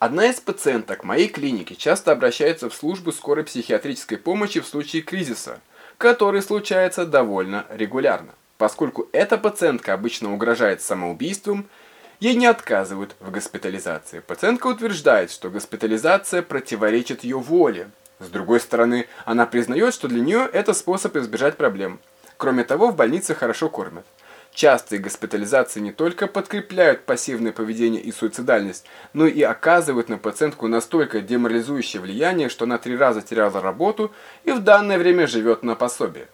Одна из пациенток моей клиники часто обращается в службу скорой психиатрической помощи в случае кризиса, который случается довольно регулярно. Поскольку эта пациентка обычно угрожает самоубийством, ей не отказывают в госпитализации. Пациентка утверждает, что госпитализация противоречит ее воле. С другой стороны, она признает, что для нее это способ избежать проблем. Кроме того, в больнице хорошо кормят. Частые госпитализации не только подкрепляют пассивное поведение и суицидальность, но и оказывают на пациентку настолько деморализующее влияние, что она три раза теряла работу и в данное время живет на пособие.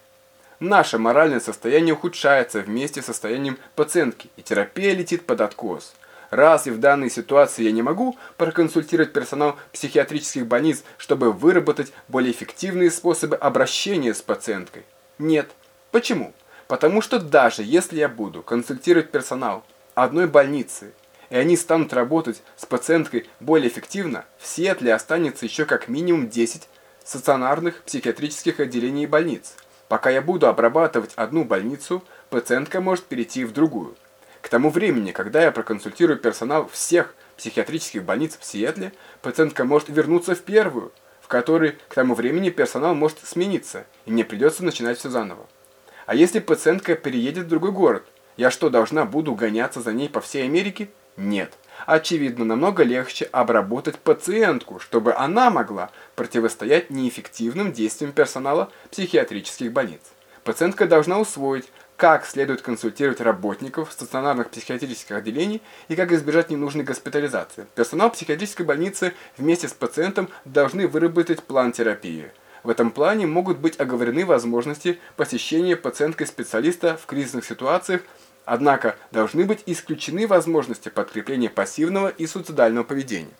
Наше моральное состояние ухудшается вместе с состоянием пациентки, и терапия летит под откос. Разве в данной ситуации я не могу проконсультировать персонал психиатрических больниц, чтобы выработать более эффективные способы обращения с пациенткой? Нет. Почему? Потому что даже если я буду консультировать персонал одной больницы, и они станут работать с пациенткой более эффективно, в Сиэтле останется еще как минимум 10 стационарных психиатрических отделений и больниц. Пока я буду обрабатывать одну больницу, пациентка может перейти в другую. К тому времени, когда я проконсультирую персонал всех психиатрических больниц в Сиэтле, пациентка может вернуться в первую, в которой к тому времени персонал может смениться, и мне придется начинать все заново. А если пациентка переедет в другой город, я что, должна буду гоняться за ней по всей Америке? Нет. Очевидно, намного легче обработать пациентку, чтобы она могла противостоять неэффективным действиям персонала психиатрических больниц. Пациентка должна усвоить, как следует консультировать работников стационарных психиатрических отделений и как избежать ненужной госпитализации. Персонал психиатрической больницы вместе с пациентом должны выработать план терапии. В этом плане могут быть оговорены возможности посещения пациенткой специалиста в кризисных ситуациях, однако должны быть исключены возможности подкрепления пассивного и суицидального поведения.